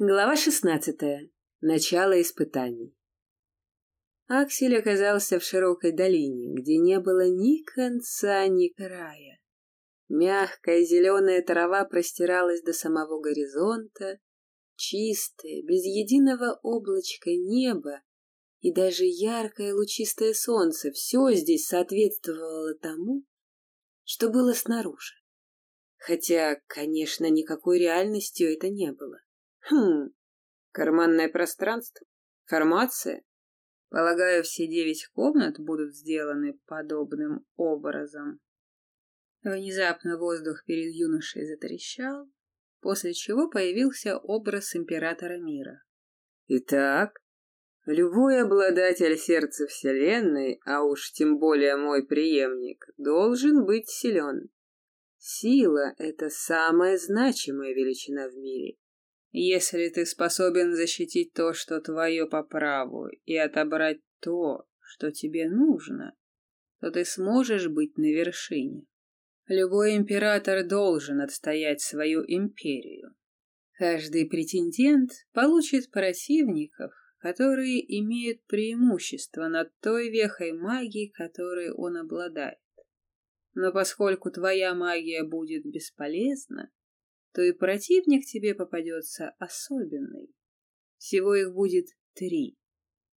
Глава шестнадцатая. Начало испытаний. Аксель оказался в широкой долине, где не было ни конца, ни края. Мягкая зеленая трава простиралась до самого горизонта, чистое, без единого облачка небо и даже яркое лучистое солнце — все здесь соответствовало тому, что было снаружи. Хотя, конечно, никакой реальностью это не было. Хм, карманное пространство? Формация? Полагаю, все девять комнат будут сделаны подобным образом. Внезапно воздух перед юношей затрещал, после чего появился образ императора мира. Итак, любой обладатель сердца Вселенной, а уж тем более мой преемник, должен быть силен. Сила — это самая значимая величина в мире. Если ты способен защитить то, что твое по праву, и отобрать то, что тебе нужно, то ты сможешь быть на вершине. Любой император должен отстоять свою империю. Каждый претендент получит противников, которые имеют преимущество над той вехой магии, которой он обладает. Но поскольку твоя магия будет бесполезна, то и противник тебе попадется особенный. Всего их будет три.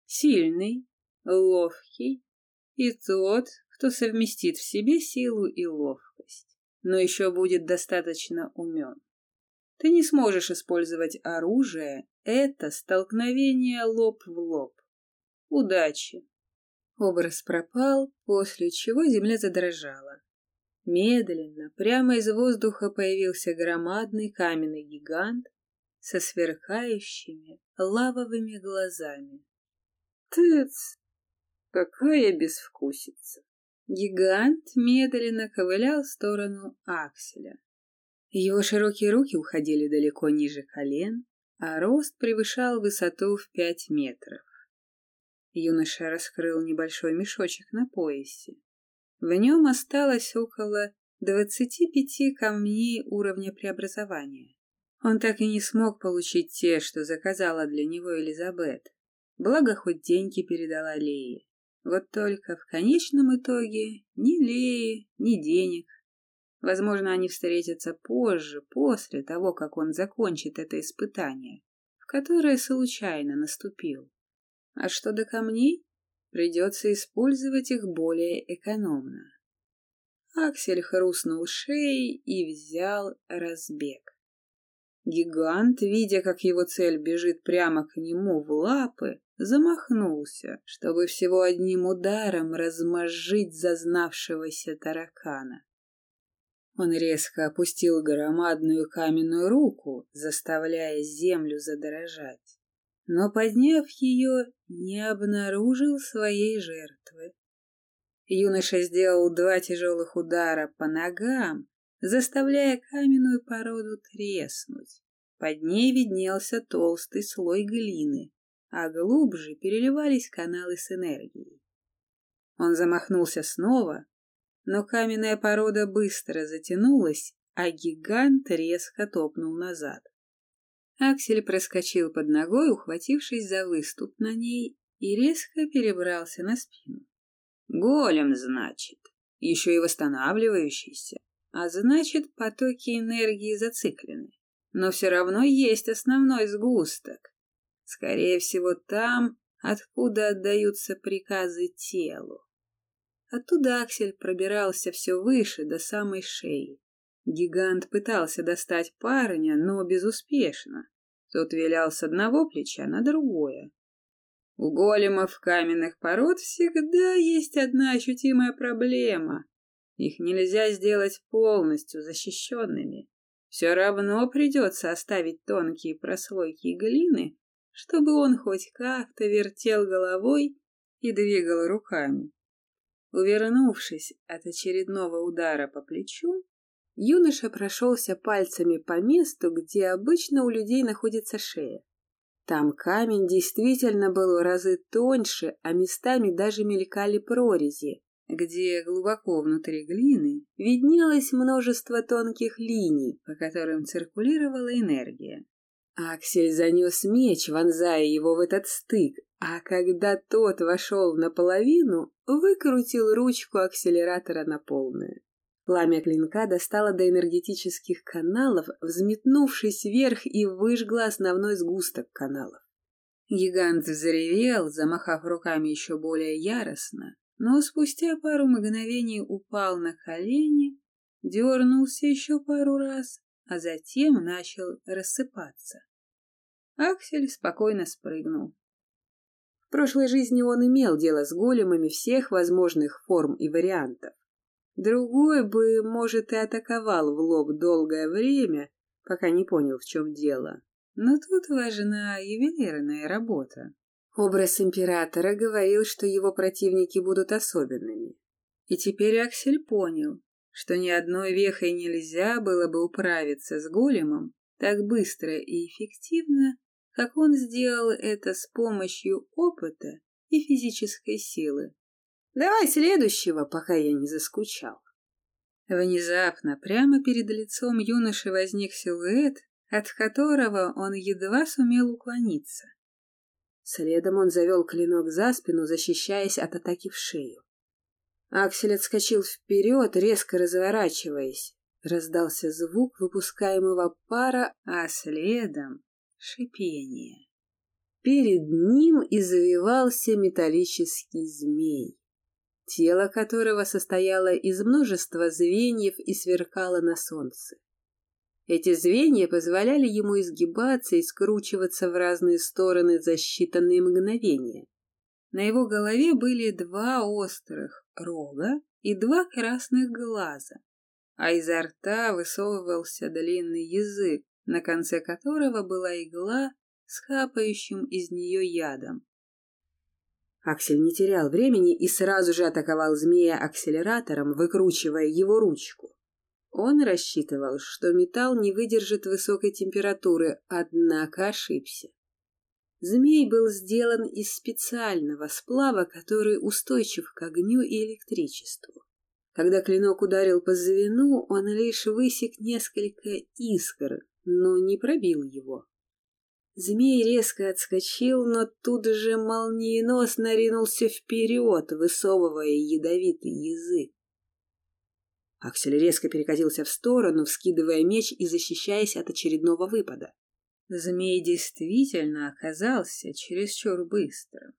Сильный, ловкий и тот, кто совместит в себе силу и ловкость, но еще будет достаточно умен. Ты не сможешь использовать оружие, это столкновение лоб в лоб. Удачи! Образ пропал, после чего земля задрожала. Медленно, прямо из воздуха появился громадный каменный гигант со сверкающими лавовыми глазами. Тыц! Какая безвкусица! Гигант медленно ковылял в сторону Акселя. Его широкие руки уходили далеко ниже колен, а рост превышал высоту в пять метров. Юноша раскрыл небольшой мешочек на поясе. В нем осталось около двадцати пяти камней уровня преобразования. Он так и не смог получить те, что заказала для него Элизабет. Благо, хоть деньги передала Лее. Вот только в конечном итоге ни Леи, ни денег. Возможно, они встретятся позже, после того, как он закончит это испытание, в которое случайно наступил. А что до камней? Придется использовать их более экономно. Аксель хрустнул шеей и взял разбег. Гигант, видя, как его цель бежит прямо к нему в лапы, замахнулся, чтобы всего одним ударом размозжить зазнавшегося таракана. Он резко опустил громадную каменную руку, заставляя землю задрожать но, подняв ее, не обнаружил своей жертвы. Юноша сделал два тяжелых удара по ногам, заставляя каменную породу треснуть. Под ней виднелся толстый слой глины, а глубже переливались каналы с энергией. Он замахнулся снова, но каменная порода быстро затянулась, а гигант резко топнул назад. Аксель проскочил под ногой, ухватившись за выступ на ней, и резко перебрался на спину. Голем, значит, еще и восстанавливающийся, а значит, потоки энергии зациклены. Но все равно есть основной сгусток. Скорее всего, там, откуда отдаются приказы телу. Оттуда Аксель пробирался все выше, до самой шеи. Гигант пытался достать парня, но безуспешно. Тот вилял с одного плеча на другое. У големов каменных пород всегда есть одна ощутимая проблема. Их нельзя сделать полностью защищенными. Все равно придется оставить тонкие прослойки глины, чтобы он хоть как-то вертел головой и двигал руками. Увернувшись от очередного удара по плечу, Юноша прошелся пальцами по месту, где обычно у людей находится шея. Там камень действительно был в разы тоньше, а местами даже мелькали прорези, где глубоко внутри глины виднелось множество тонких линий, по которым циркулировала энергия. Аксель занес меч, вонзая его в этот стык, а когда тот вошел наполовину, выкрутил ручку акселератора на полную. Пламя клинка достало до энергетических каналов, взметнувшись вверх и выжгло основной сгусток каналов. Гигант взревел, замахав руками еще более яростно, но спустя пару мгновений упал на колени, дернулся еще пару раз, а затем начал рассыпаться. Аксель спокойно спрыгнул. В прошлой жизни он имел дело с големами всех возможных форм и вариантов. Другой бы, может, и атаковал в лоб долгое время, пока не понял, в чем дело. Но тут важна ювелирная работа. Образ императора говорил, что его противники будут особенными. И теперь Аксель понял, что ни одной вехой нельзя было бы управиться с големом так быстро и эффективно, как он сделал это с помощью опыта и физической силы. Давай следующего, пока я не заскучал. Внезапно, прямо перед лицом юноши возник силуэт, от которого он едва сумел уклониться. Следом он завел клинок за спину, защищаясь от атаки в шею. Аксель отскочил вперед, резко разворачиваясь. Раздался звук выпускаемого пара, а следом — шипение. Перед ним извивался металлический змей, тело которого состояло из множества звеньев и сверкало на солнце. Эти звенья позволяли ему изгибаться и скручиваться в разные стороны за считанные мгновения. На его голове были два острых рога и два красных глаза, а изо рта высовывался длинный язык, на конце которого была игла с хапающим из нее ядом. Аксель не терял времени и сразу же атаковал змея акселератором, выкручивая его ручку. Он рассчитывал, что металл не выдержит высокой температуры, однако ошибся. Змей был сделан из специального сплава, который устойчив к огню и электричеству. Когда клинок ударил по звену, он лишь высек несколько искр, но не пробил его. Змей резко отскочил, но тут же молниеносно ринулся вперед, высовывая ядовитый язык. Аксель резко перекатился в сторону, вскидывая меч и защищаясь от очередного выпада. Змей действительно оказался чересчур быстрым.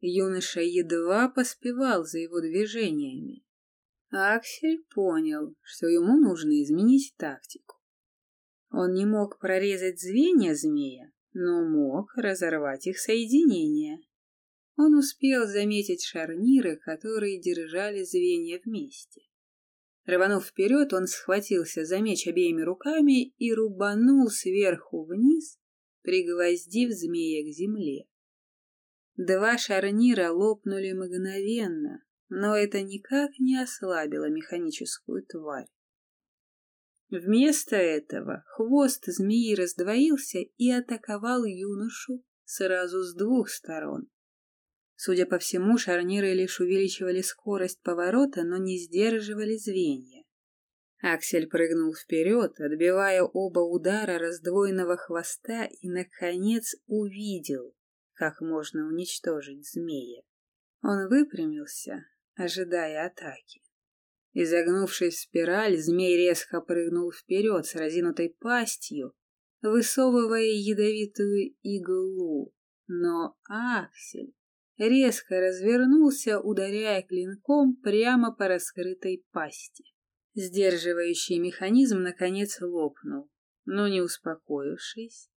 Юноша едва поспевал за его движениями. Аксель понял, что ему нужно изменить тактику. Он не мог прорезать звенья змея, но мог разорвать их соединение. Он успел заметить шарниры, которые держали звенья вместе. Рванув вперед, он схватился за меч обеими руками и рубанул сверху вниз, пригвоздив змея к земле. Два шарнира лопнули мгновенно, но это никак не ослабило механическую тварь. Вместо этого хвост змеи раздвоился и атаковал юношу сразу с двух сторон. Судя по всему, шарниры лишь увеличивали скорость поворота, но не сдерживали звенья. Аксель прыгнул вперед, отбивая оба удара раздвоенного хвоста и, наконец, увидел, как можно уничтожить змея. Он выпрямился, ожидая атаки. Изогнувшись в спираль, змей резко прыгнул вперед с разинутой пастью, высовывая ядовитую иглу. Но Аксель резко развернулся, ударяя клинком прямо по раскрытой пасти. Сдерживающий механизм наконец лопнул, но не успокоившись,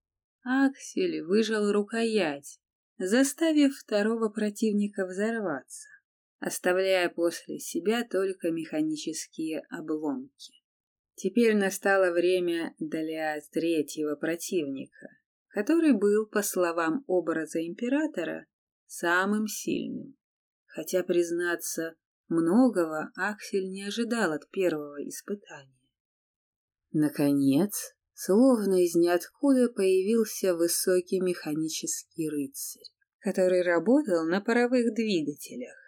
Аксель выжал рукоять, заставив второго противника взорваться оставляя после себя только механические обломки. Теперь настало время для третьего противника, который был, по словам образа императора, самым сильным. Хотя, признаться, многого Аксель не ожидал от первого испытания. Наконец, словно из ниоткуда появился высокий механический рыцарь, который работал на паровых двигателях.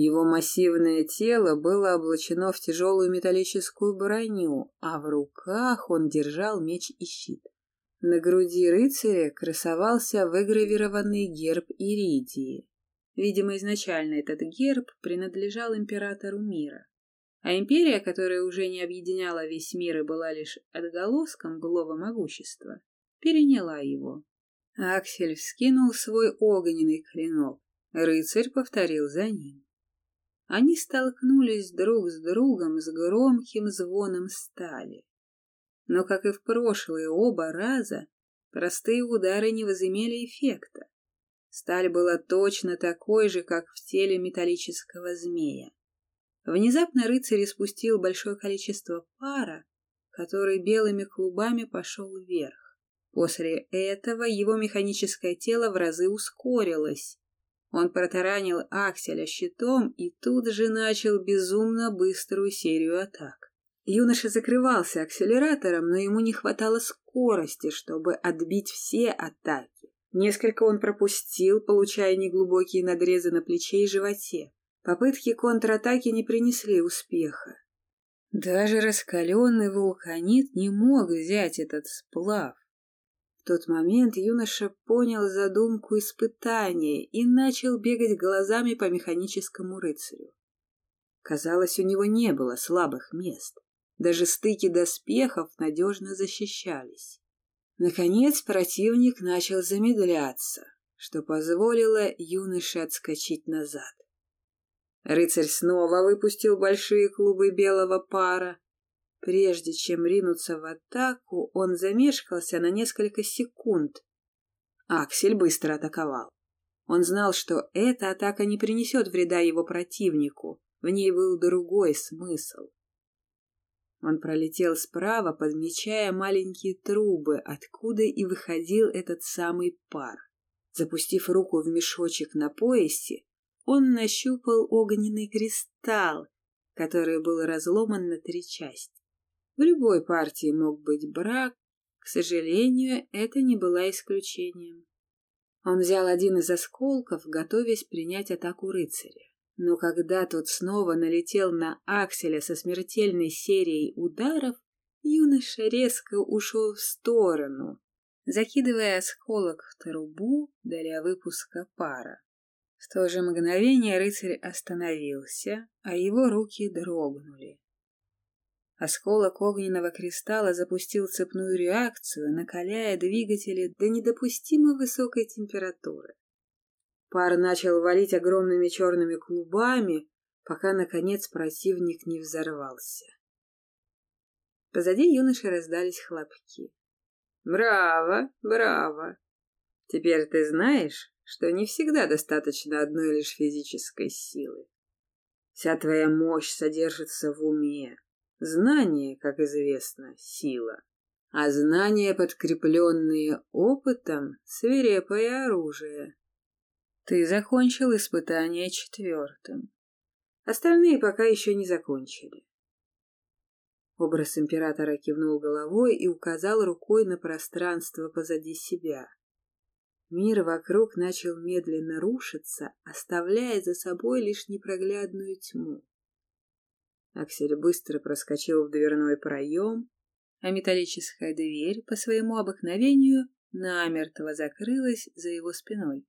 Его массивное тело было облачено в тяжелую металлическую броню, а в руках он держал меч и щит. На груди рыцаря красовался выгравированный герб Иридии. Видимо, изначально этот герб принадлежал императору мира. А империя, которая уже не объединяла весь мир и была лишь отголоском былого могущества, переняла его. Аксель вскинул свой огненный клинок. Рыцарь повторил за ним. Они столкнулись друг с другом с громким звоном стали. Но, как и в прошлые оба раза, простые удары не возымели эффекта. Сталь была точно такой же, как в теле металлического змея. Внезапно рыцарь испустил большое количество пара, который белыми клубами пошел вверх. После этого его механическое тело в разы ускорилось. Он протаранил Акселя щитом и тут же начал безумно быструю серию атак. Юноша закрывался акселератором, но ему не хватало скорости, чтобы отбить все атаки. Несколько он пропустил, получая неглубокие надрезы на плече и животе. Попытки контратаки не принесли успеха. Даже раскаленный вулканит не мог взять этот сплав. Тот момент юноша понял задумку испытания и начал бегать глазами по механическому рыцарю. Казалось, у него не было слабых мест. Даже стыки доспехов надежно защищались. Наконец противник начал замедляться, что позволило юноше отскочить назад. Рыцарь снова выпустил большие клубы белого пара. Прежде чем ринуться в атаку, он замешкался на несколько секунд. Аксель быстро атаковал. Он знал, что эта атака не принесет вреда его противнику, в ней был другой смысл. Он пролетел справа, подмечая маленькие трубы, откуда и выходил этот самый пар. Запустив руку в мешочек на поясе, он нащупал огненный кристалл, который был разломан на три части. В любой партии мог быть брак, к сожалению, это не было исключением. Он взял один из осколков, готовясь принять атаку рыцаря. Но когда тот снова налетел на Акселя со смертельной серией ударов, юноша резко ушел в сторону, закидывая осколок в трубу для выпуска пара. В то же мгновение рыцарь остановился, а его руки дрогнули. Осколок огненного кристалла запустил цепную реакцию, накаляя двигатели до недопустимо высокой температуры. Пар начал валить огромными черными клубами, пока, наконец, противник не взорвался. Позади юноши раздались хлопки. «Браво! Браво! Теперь ты знаешь, что не всегда достаточно одной лишь физической силы. Вся твоя мощь содержится в уме. Знание, как известно, сила. А знания, подкрепленные опытом, свирепое оружие. Ты закончил испытание четвертым. Остальные пока еще не закончили. Образ императора кивнул головой и указал рукой на пространство позади себя. Мир вокруг начал медленно рушиться, оставляя за собой лишь непроглядную тьму. Аксель быстро проскочил в дверной проем, а металлическая дверь по своему обыкновению намертво закрылась за его спиной.